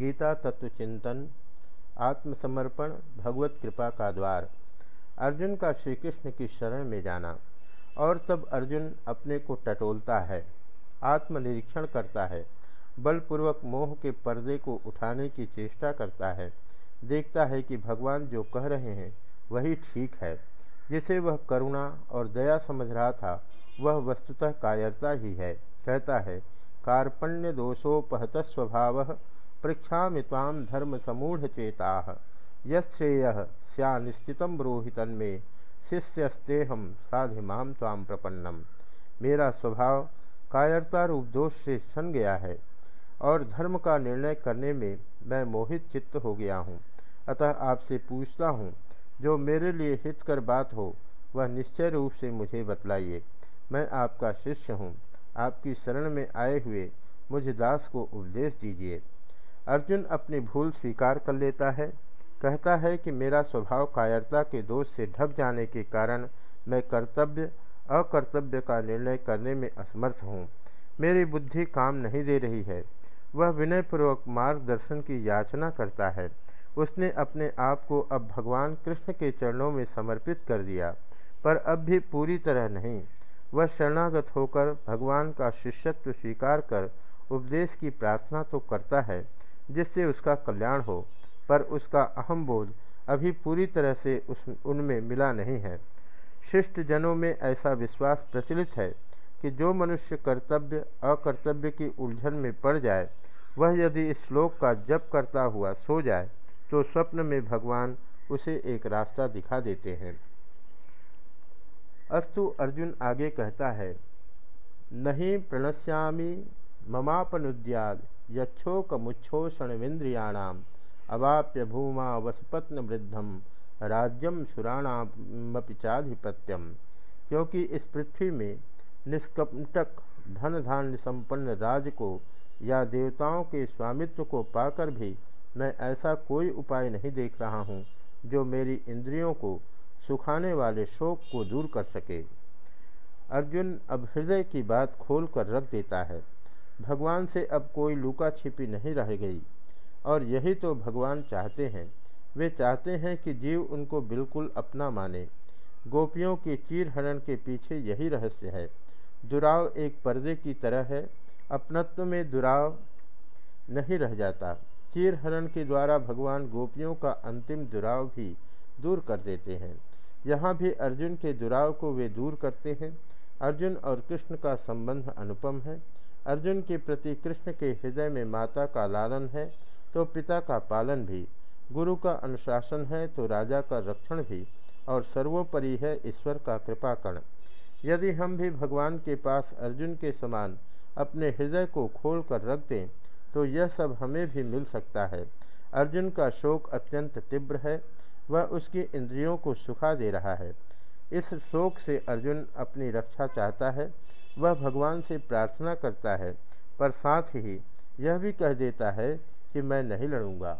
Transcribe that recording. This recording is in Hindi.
गीता तत्व चिंतन आत्मसमर्पण, भगवत कृपा का द्वार। अर्जुन का श्री कृष्ण की शरण में जाना और तब अर्जुन अपने को टटोलता है, आत्मनिरीक्षण करता है, बलपूर्वक मोह के पर्दे को उठाने की चेष्टा करता है, देखता है कि भगवान जो कह रहे हैं वही ठीक है, जिसे वह करुणा और दया समझ रहा था, वह वस्तुतः कायरता ही है। कहता है, कार्पण्य दोषोपहत स्वभाव पृछा ताम धर्म समूढ़ चेता यश्रेय निश्चित ब्रोहितन में शिष्यस्तेहम साधिमाम ताम प्रपन्नम मेरा स्वभाव कायरता रूप दोष से सन गया है, और धर्म का निर्णय करने में मैं मोहित चित्त हो गया हूँ। अतः आपसे पूछता हूँ, जो मेरे लिए हितकर बात हो, वह निश्चय रूप से मुझे बतलाइए। मैं आपका शिष्य हूँ। आपकी शरण में आए हुए मुझ दास को उपदेश दीजिए। अर्जुन अपनी भूल स्वीकार कर लेता है। कहता है कि मेरा स्वभाव कायरता के दोष से ढक जाने के कारण मैं कर्तव्य, अकर्तव्य का निर्णय करने में असमर्थ हूँ। मेरी बुद्धि काम नहीं दे रही है। वह विनयपूर्वक मार्गदर्शन की याचना करता है। उसने अपने आप को अब भगवान कृष्ण के चरणों में समर्पित कर दिया, पर अब भी पूरी तरह नहीं। वह शरणागत होकर भगवान का शिष्यत्व स्वीकार कर उपदेश की प्रार्थना तो करता है जिससे उसका कल्याण हो, पर उसका अहम बोध अभी पूरी तरह से उस, उनमें मिला नहीं है। शिष्ट जनों में ऐसा विश्वास प्रचलित है कि जो मनुष्य कर्तव्य, अकर्तव्य की उलझन में पड़ जाए, वह यदि इस श्लोक का जप करता हुआ सो जाए तो स्वप्न में भगवान उसे एक रास्ता दिखा देते हैं। अस्तु अर्जुन आगे कहता है, नहीं प्रणश्यामी ममापनुद्याद। यक्षोकमुच्छोषणविंद्रियाणाम अवाप्य भूमा वसपत्न वृद्धम राज्यम सुराणामपिचाधिपत्यम क्योंकि इस पृथ्वी में निष्कंटक धन धान्य संपन्न राज को या देवताओं के स्वामित्व को पाकर भी मैं ऐसा कोई उपाय नहीं देख रहा हूँ, जो मेरी इंद्रियों को सुखाने वाले शोक को दूर कर सके। अर्जुन अब हृदय की बात खोल कर रख देता है। भगवान से अब कोई लुका छिपी नहीं रह गई। और यही तो भगवान चाहते हैं। वे चाहते हैं कि जीव उनको बिल्कुल अपना माने। गोपियों के चीर हरण के पीछे यही रहस्य है। दुराव एक पर्दे की तरह है। अपनत्व में दुराव नहीं रह जाता। चीर हरण के द्वारा भगवान गोपियों का अंतिम दुराव भी दूर कर देते हैं। यहाँ भी अर्जुन के दुराव को वे दूर करते हैं। अर्जुन और कृष्ण का संबंध अनुपम है। अर्जुन के प्रति कृष्ण के हृदय में माता का लालन है तो पिता का पालन भी। गुरु का अनुशासन है तो राजा का रक्षण भी, और सर्वोपरि है ईश्वर का कृपाकण यदि हम भी भगवान के पास अर्जुन के समान अपने हृदय को खोल कर रख दें तो यह सब हमें भी मिल सकता है। अर्जुन का शोक अत्यंत तीव्र है, वह उसकी इंद्रियों को सुखा दे रहा है। इस शोक से अर्जुन अपनी रक्षा चाहता है, वह भगवान से प्रार्थना करता है, पर साथ ही यह भी कह देता है कि मैं नहीं लड़ूँगा।